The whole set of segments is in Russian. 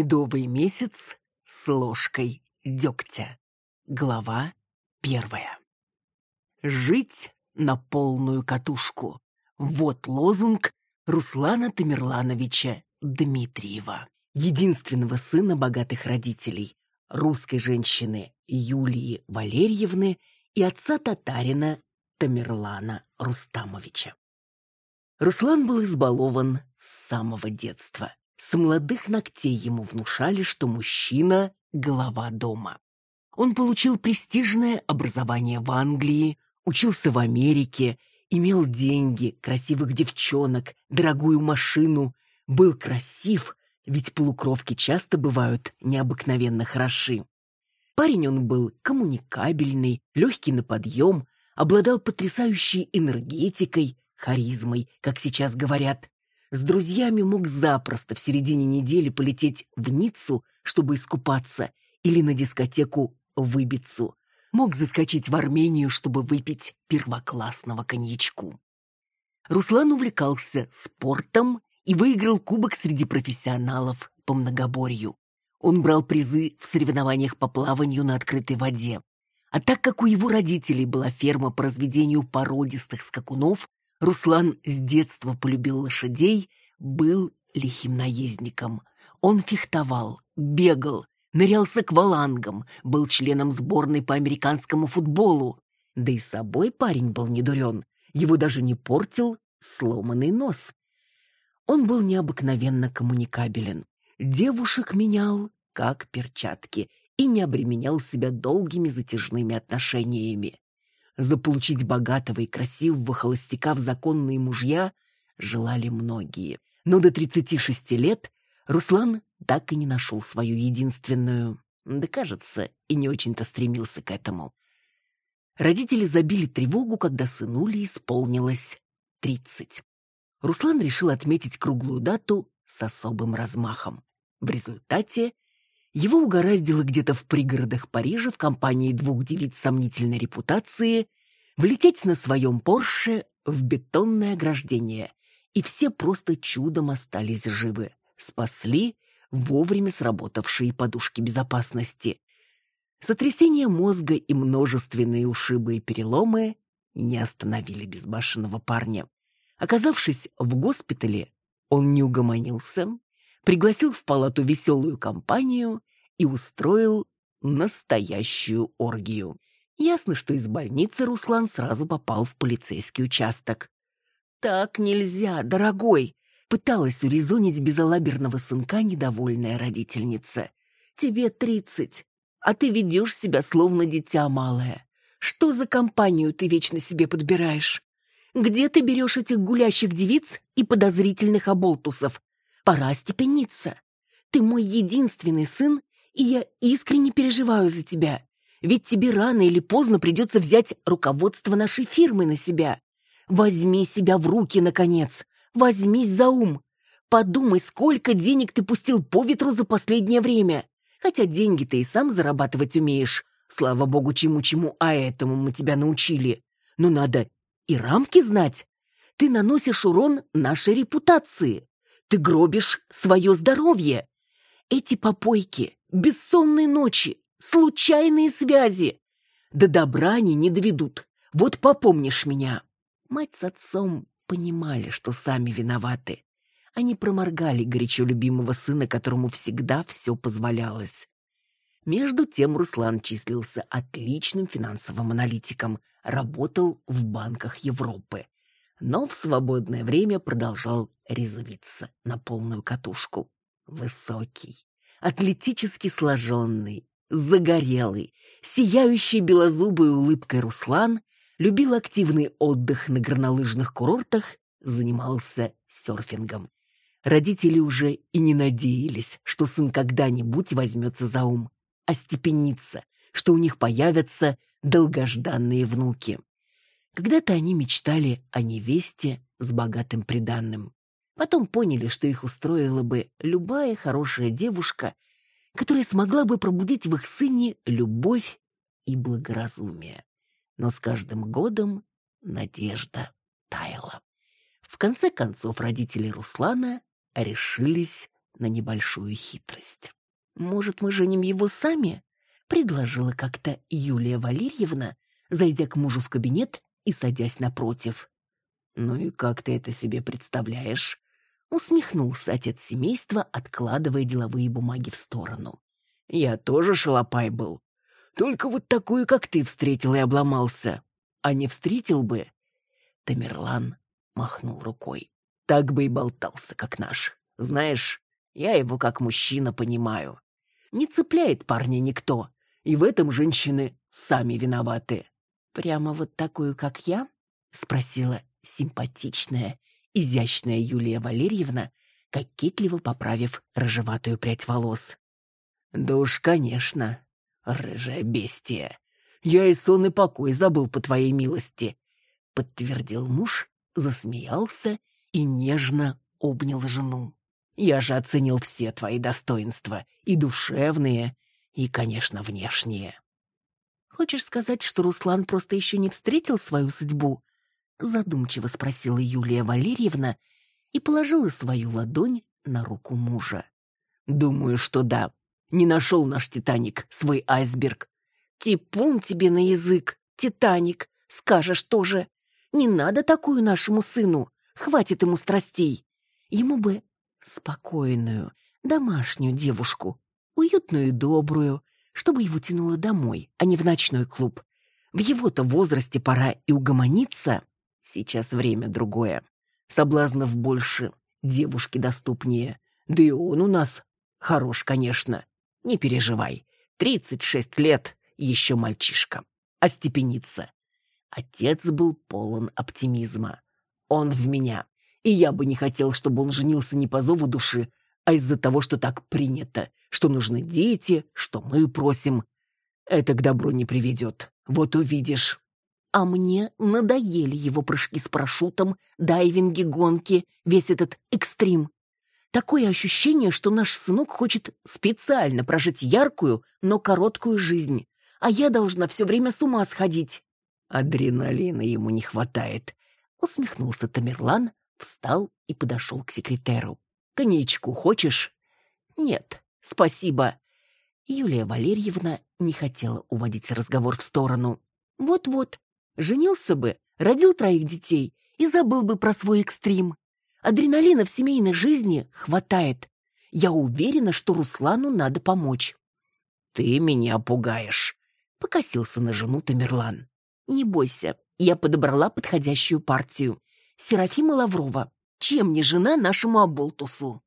Медовый месяц с ложкой дегтя. Глава первая. Жить на полную катушку. Вот лозунг Руслана Тамерлановича Дмитриева, единственного сына богатых родителей, русской женщины Юлии Валерьевны и отца татарина Тамерлана Рустамовича. Руслан был избалован с самого детства. С молодых ногтей ему внушали, что мужчина – голова дома. Он получил престижное образование в Англии, учился в Америке, имел деньги, красивых девчонок, дорогую машину, был красив, ведь полукровки часто бывают необыкновенно хороши. Парень он был коммуникабельный, легкий на подъем, обладал потрясающей энергетикой, харизмой, как сейчас говорят. С друзьями мог запросто в середине недели полететь в Ниццу, чтобы искупаться, или на дискотеку в Ибицу. Мог заскочить в Армению, чтобы выпить первоклассного коньячку. Руслан увлекался спортом и выиграл кубок среди профессионалов по многоборью. Он брал призы в соревнованиях по плаванию на открытой воде. А так как у его родителей была ферма по разведению породистых скакунов, Руслан с детства полюбил лошадей, был лихим наездником. Он фехтовал, бегал, нырял с аквалангом, был членом сборной по американскому футболу. Да и собой парень был недурен. Его даже не портил сломанный нос. Он был необыкновенно коммуникабелен. Девушек менял, как перчатки, и не обременял себя долгими затяжными отношениями. Заполучить богатого и красивого холостяка в законные мужья желали многие. Но до 36 лет Руслан так и не нашел свою единственную. Да, кажется, и не очень-то стремился к этому. Родители забили тревогу, когда сынули исполнилось 30. Руслан решил отметить круглую дату с особым размахом. В результате его угораздило где-то в пригородах Парижа в компании двух девиц сомнительной репутации влететь на своем Порше в бетонное ограждение, и все просто чудом остались живы. Спасли вовремя сработавшие подушки безопасности. Сотрясение мозга и множественные ушибы и переломы не остановили безбашенного парня. Оказавшись в госпитале, он не угомонился, пригласил в палату веселую компанию и устроил настоящую оргию. Ясно, что из больницы Руслан сразу попал в полицейский участок. «Так нельзя, дорогой!» — пыталась урезонить безалаберного сынка недовольная родительница. «Тебе тридцать, а ты ведешь себя словно дитя малое. Что за компанию ты вечно себе подбираешь? Где ты берешь этих гулящих девиц и подозрительных оболтусов? Пора степениться. Ты мой единственный сын, и я искренне переживаю за тебя. Ведь тебе рано или поздно придется взять руководство нашей фирмы на себя. Возьми себя в руки, наконец. Возьмись за ум. Подумай, сколько денег ты пустил по ветру за последнее время. Хотя деньги ты и сам зарабатывать умеешь. Слава богу, чему-чему, а этому мы тебя научили. Но надо и рамки знать. Ты наносишь урон нашей репутации. Ты гробишь свое здоровье. Эти попойки, бессонные ночи, случайные связи. До добра они не доведут. Вот попомнишь меня. Мать с отцом понимали, что сами виноваты. Они проморгали горячо любимого сына, которому всегда все позволялось. Между тем Руслан числился отличным финансовым аналитиком, работал в банках Европы но в свободное время продолжал резвиться на полную катушку. Высокий, атлетически сложенный, загорелый, сияющий белозубой улыбкой Руслан любил активный отдых на горнолыжных курортах, занимался серфингом. Родители уже и не надеялись, что сын когда-нибудь возьмется за ум, остепенится, что у них появятся долгожданные внуки. Когда-то они мечтали о невесте с богатым приданным. Потом поняли, что их устроила бы любая хорошая девушка, которая смогла бы пробудить в их сыне любовь и благоразумие. Но с каждым годом надежда таяла. В конце концов родители Руслана решились на небольшую хитрость. «Может, мы женим его сами?» — предложила как-то Юлия Валерьевна, зайдя к мужу в кабинет и садясь напротив. «Ну и как ты это себе представляешь?» — усмехнулся отец семейства, откладывая деловые бумаги в сторону. «Я тоже шалопай был. Только вот такую, как ты, встретил и обломался. А не встретил бы...» Тамерлан махнул рукой. «Так бы и болтался, как наш. Знаешь, я его как мужчина понимаю. Не цепляет парня никто, и в этом женщины сами виноваты. Прямо вот такую, как я? спросила симпатичная, изящная Юлия Валерьевна, кокетливо поправив рыжеватую прядь волос. Да уж, конечно, рыжая бестия. Я и сон и покой забыл по твоей милости, подтвердил муж, засмеялся и нежно обнял жену. Я же оценил все твои достоинства, и душевные, и, конечно, внешние. Хочешь сказать, что Руслан просто еще не встретил свою судьбу? Задумчиво спросила Юлия Валерьевна и положила свою ладонь на руку мужа. Думаю, что да. Не нашел наш Титаник свой айсберг. Типун тебе на язык, Титаник, скажешь тоже. Не надо такую нашему сыну, хватит ему страстей. Ему бы спокойную, домашнюю девушку, уютную и добрую, чтобы его тянуло домой, а не в ночной клуб. В его-то возрасте пора и угомониться. Сейчас время другое. Соблазнов больше, девушки доступнее. Да и он у нас хорош, конечно. Не переживай. Тридцать шесть лет, еще мальчишка. Остепенится. Отец был полон оптимизма. Он в меня и я бы не хотел, чтобы он женился не по зову души, а из-за того, что так принято, что нужны дети, что мы просим. Это к добру не приведет. Вот увидишь. А мне надоели его прыжки с парашютом, дайвинги, гонки, весь этот экстрим. Такое ощущение, что наш сынок хочет специально прожить яркую, но короткую жизнь, а я должна все время с ума сходить. Адреналина ему не хватает, усмехнулся Тамерлан, Встал и подошел к секретеру. «Коньячку хочешь?» «Нет, спасибо». Юлия Валерьевна не хотела уводить разговор в сторону. «Вот-вот, женился бы, родил троих детей и забыл бы про свой экстрим. Адреналина в семейной жизни хватает. Я уверена, что Руслану надо помочь». «Ты меня пугаешь», — покосился на жену Тамерлан. «Не бойся, я подобрала подходящую партию. Серафима Лаврова. Чем не жена нашему оболтусу?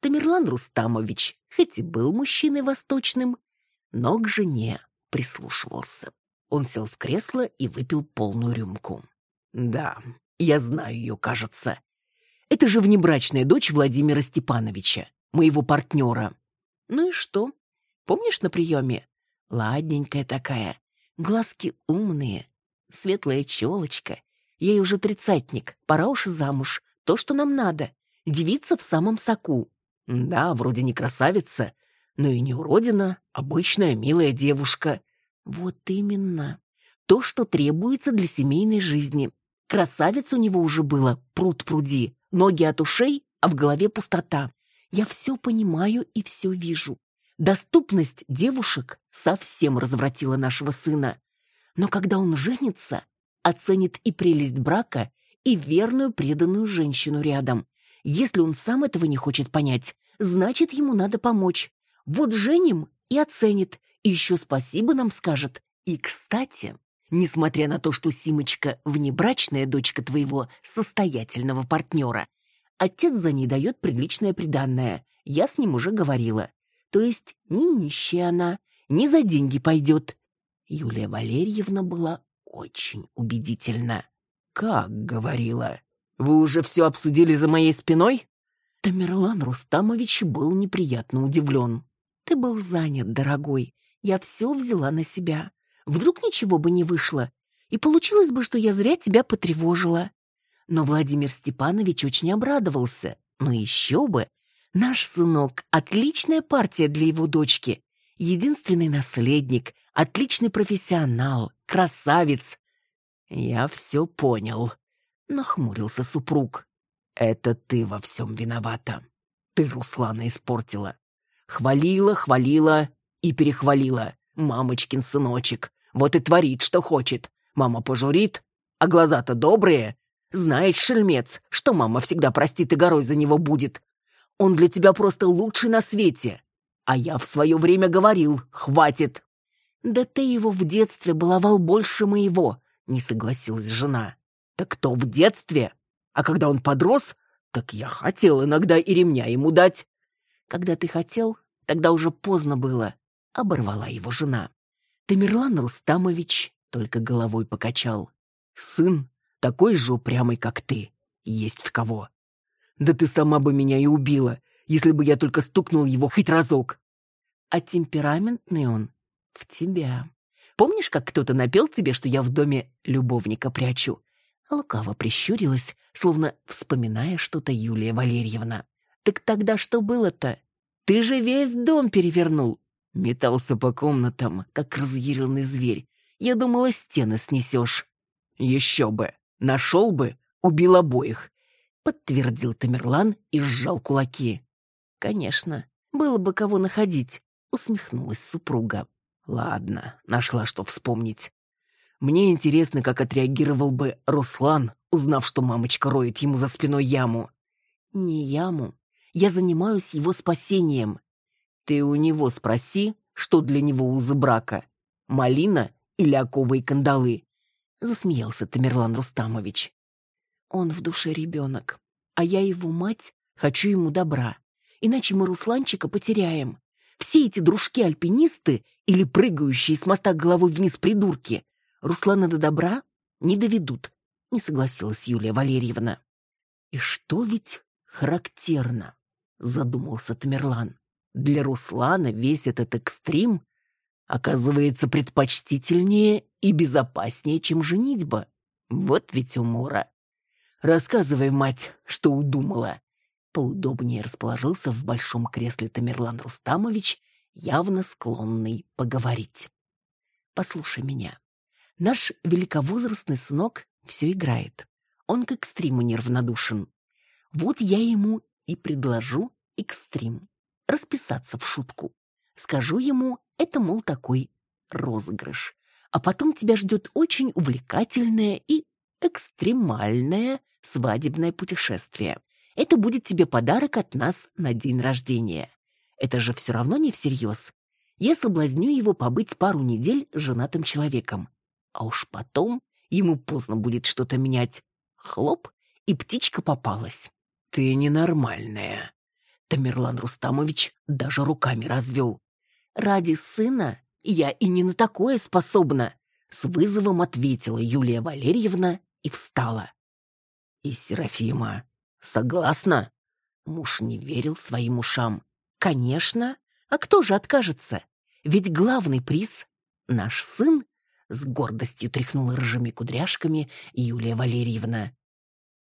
Тамерлан Рустамович, хоть и был мужчиной восточным, но к жене прислушивался. Он сел в кресло и выпил полную рюмку. «Да, я знаю ее, кажется. Это же внебрачная дочь Владимира Степановича, моего партнера. Ну и что? Помнишь на приеме? Ладненькая такая, глазки умные, светлая челочка, Ей уже тридцатник, пора уж замуж. То, что нам надо. Девица в самом соку. Да, вроде не красавица, но и не уродина, обычная милая девушка. Вот именно. То, что требуется для семейной жизни. Красавиц у него уже было, пруд пруди, ноги от ушей, а в голове пустота. Я все понимаю и все вижу. Доступность девушек совсем развратила нашего сына. Но когда он женится, оценит и прелесть брака, и верную преданную женщину рядом. Если он сам этого не хочет понять, значит, ему надо помочь. Вот женим и оценит, и еще спасибо нам скажет. И, кстати, несмотря на то, что Симочка внебрачная дочка твоего состоятельного партнера, отец за ней дает приличное приданное. Я с ним уже говорила. То есть ни нищая она, ни за деньги пойдет. Юлия Валерьевна была очень убедительно. «Как?» — говорила. «Вы уже все обсудили за моей спиной?» Тамерлан Рустамович был неприятно удивлен. «Ты был занят, дорогой. Я все взяла на себя. Вдруг ничего бы не вышло, и получилось бы, что я зря тебя потревожила». Но Владимир Степанович очень обрадовался. «Ну еще бы! Наш сынок — отличная партия для его дочки. Единственный наследник, отличный профессионал, красавец. Я все понял, нахмурился супруг. Это ты во всем виновата. Ты Руслана испортила. Хвалила, хвалила и перехвалила. Мамочкин сыночек. Вот и творит, что хочет. Мама пожурит, а глаза-то добрые. Знает шельмец, что мама всегда простит и горой за него будет. Он для тебя просто лучший на свете. А я в свое время говорил, хватит. Да ты его в детстве баловал больше моего, не согласилась жена. Так кто в детстве? А когда он подрос, так я хотел иногда и ремня ему дать. Когда ты хотел, тогда уже поздно было, оборвала его жена. Тамерлан Рустамович только головой покачал. Сын такой же упрямый, как ты. Есть в кого. Да ты сама бы меня и убила, если бы я только стукнул его хоть разок. А темпераментный он в тебя. Помнишь, как кто-то напел тебе, что я в доме любовника прячу? Лукаво прищурилась, словно вспоминая что-то Юлия Валерьевна. Так тогда что было-то? Ты же весь дом перевернул. Метался по комнатам, как разъяренный зверь. Я думала, стены снесешь. Еще бы. Нашел бы, убил обоих. Подтвердил Тамерлан и сжал кулаки. Конечно, было бы кого находить, усмехнулась супруга. Ладно, нашла что вспомнить. Мне интересно, как отреагировал бы Руслан, узнав, что мамочка роет ему за спиной яму. Не яму. Я занимаюсь его спасением. Ты у него спроси, что для него узы брака. Малина или оковы и кандалы? Засмеялся Тамерлан Рустамович. Он в душе ребенок, а я его мать, хочу ему добра. Иначе мы Русланчика потеряем. Все эти дружки-альпинисты или прыгающие с моста головой вниз придурки Руслана до добра не доведут, не согласилась Юлия Валерьевна. И что ведь характерно, задумался Тамерлан. Для Руслана весь этот экстрим оказывается предпочтительнее и безопаснее, чем женитьба. Вот ведь умора. Рассказывай, мать, что удумала. Поудобнее расположился в большом кресле Тамерлан Рустамович, явно склонный поговорить. Послушай меня. Наш великовозрастный сынок все играет. Он к экстриму неравнодушен. Вот я ему и предложу экстрим. Расписаться в шутку. Скажу ему, это, мол, такой розыгрыш. А потом тебя ждет очень увлекательное и экстремальное свадебное путешествие. Это будет тебе подарок от нас на день рождения. Это же все равно не всерьез. Я соблазню его побыть пару недель женатым человеком а уж потом ему поздно будет что-то менять. Хлоп, и птичка попалась. «Ты ненормальная». Тамерлан Рустамович даже руками развел. «Ради сына я и не на такое способна», с вызовом ответила Юлия Валерьевна и встала. «И Серафима согласна?» Муж не верил своим ушам. «Конечно. А кто же откажется? Ведь главный приз — наш сын с гордостью тряхнула рыжими кудряшками Юлия Валерьевна.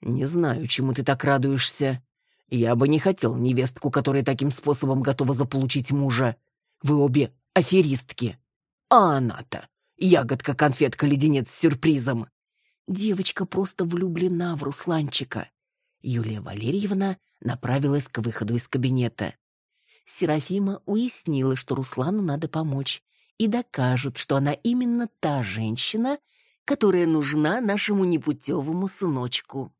«Не знаю, чему ты так радуешься. Я бы не хотел невестку, которая таким способом готова заполучить мужа. Вы обе аферистки. А она-то ягодка-конфетка-леденец с сюрпризом. Девочка просто влюблена в Русланчика». Юлия Валерьевна направилась к выходу из кабинета. Серафима уяснила, что Руслану надо помочь, и докажет, что она именно та женщина, которая нужна нашему непутевому сыночку.